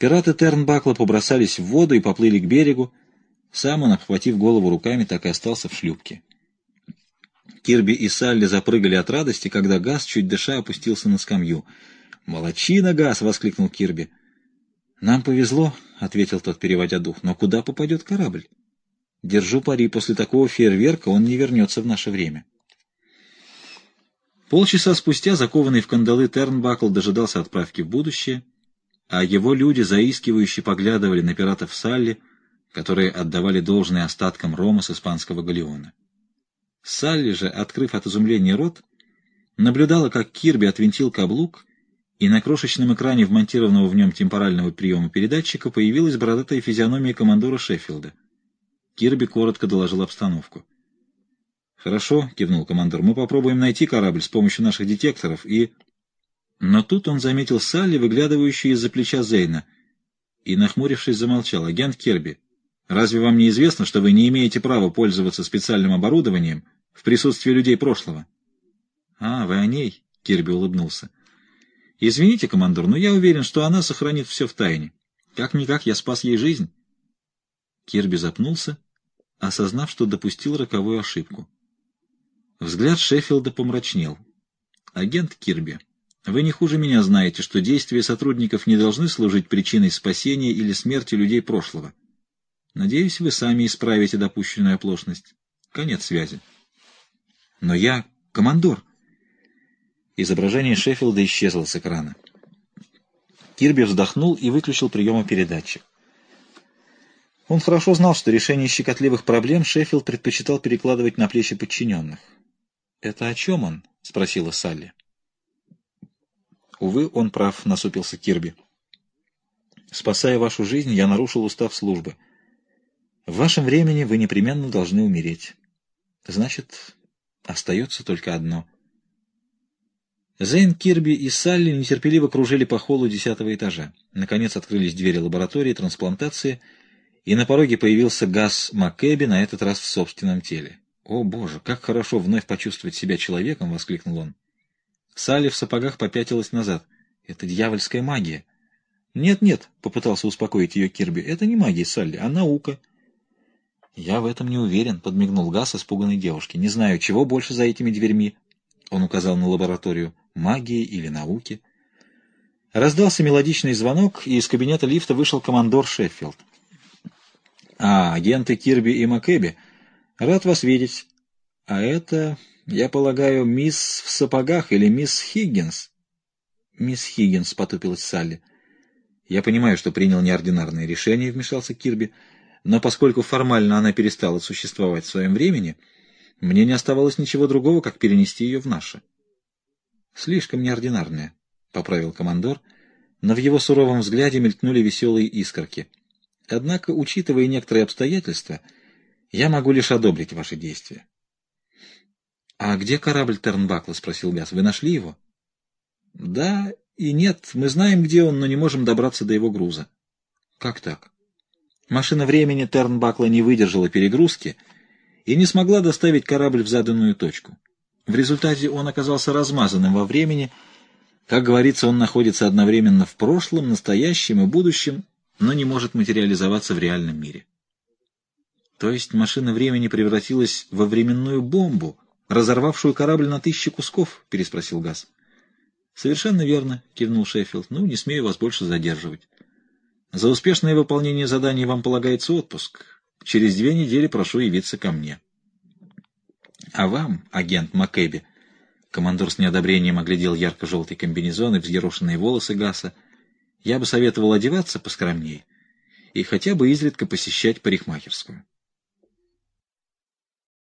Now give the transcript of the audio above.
Пираты Тернбакла побросались в воду и поплыли к берегу. Сам он, обхватив голову руками, так и остался в шлюпке. Кирби и Салли запрыгали от радости, когда Газ, чуть дыша, опустился на скамью. «Молодчина, Газ!» — воскликнул Кирби. «Нам повезло», — ответил тот, переводя дух. «Но куда попадет корабль? Держу пари, после такого фейерверка он не вернется в наше время». Полчаса спустя, закованный в кандалы, Тернбакл дожидался отправки в будущее, а его люди заискивающе поглядывали на пиратов Салли, которые отдавали должное остаткам рома с испанского галеона. Салли же, открыв от изумления рот, наблюдала, как Кирби отвинтил каблук, и на крошечном экране вмонтированного в нем темпорального приема передатчика появилась бородатая физиономия командора Шеффилда. Кирби коротко доложил обстановку. «Хорошо», — кивнул командор, — «мы попробуем найти корабль с помощью наших детекторов и...» Но тут он заметил Салли, выглядывающую из-за плеча Зейна, и, нахмурившись, замолчал. «Агент Кирби, разве вам не известно, что вы не имеете права пользоваться специальным оборудованием в присутствии людей прошлого?» «А, вы о ней?» — Кирби улыбнулся. «Извините, командор, но я уверен, что она сохранит все в тайне. Как-никак я спас ей жизнь». Кирби запнулся, осознав, что допустил роковую ошибку. Взгляд Шеффилда помрачнел. «Агент Кирби, вы не хуже меня знаете, что действия сотрудников не должны служить причиной спасения или смерти людей прошлого. Надеюсь, вы сами исправите допущенную оплошность. Конец связи». «Но я командор», Изображение Шеффилда исчезло с экрана. Кирби вздохнул и выключил приемопередатчик. Он хорошо знал, что решение щекотливых проблем Шеффилд предпочитал перекладывать на плечи подчиненных. «Это о чем он?» — спросила Салли. «Увы, он прав», — насупился Кирби. «Спасая вашу жизнь, я нарушил устав службы. В вашем времени вы непременно должны умереть. Значит, остается только одно — Зейн, Кирби и Салли нетерпеливо кружили по холлу десятого этажа. Наконец открылись двери лаборатории трансплантации, и на пороге появился Газ Маккеби, на этот раз в собственном теле. «О, Боже, как хорошо вновь почувствовать себя человеком!» — воскликнул он. Салли в сапогах попятилась назад. «Это дьявольская магия!» «Нет-нет», — попытался успокоить ее Кирби, — «это не магия, Салли, а наука». «Я в этом не уверен», — подмигнул Газ испуганной девушке. «Не знаю, чего больше за этими дверьми». Он указал на лабораторию магии или науки. Раздался мелодичный звонок, и из кабинета лифта вышел командор Шеффилд. «А, агенты Кирби и Макэби, рад вас видеть. А это, я полагаю, мисс в сапогах или мисс Хиггинс?» «Мисс Хиггинс», — потупилась Салли. «Я понимаю, что принял неординарное решение», — вмешался Кирби, «но поскольку формально она перестала существовать в своем времени, мне не оставалось ничего другого, как перенести ее в наше». Слишком неординарная, — поправил командор, но в его суровом взгляде мелькнули веселые искорки. Однако, учитывая некоторые обстоятельства, я могу лишь одобрить ваши действия. — А где корабль Тернбакла? — спросил Газ. — Вы нашли его? — Да и нет. Мы знаем, где он, но не можем добраться до его груза. — Как так? Машина времени Тернбакла не выдержала перегрузки и не смогла доставить корабль в заданную точку. В результате он оказался размазанным во времени. Как говорится, он находится одновременно в прошлом, настоящем и будущем, но не может материализоваться в реальном мире. То есть машина времени превратилась во временную бомбу, разорвавшую корабль на тысячи кусков, переспросил Газ. Совершенно верно, кивнул Шеффилд. Ну, не смею вас больше задерживать. За успешное выполнение заданий вам полагается отпуск. Через две недели прошу явиться ко мне. А вам, агент Маккеби, командор с неодобрением оглядел ярко-желтый комбинезон и взъерошенные волосы Гаса, я бы советовал одеваться поскромнее и хотя бы изредка посещать парикмахерскую.